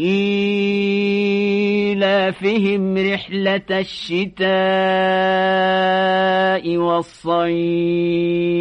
إيلافهم رحلة الشتاء والصيف.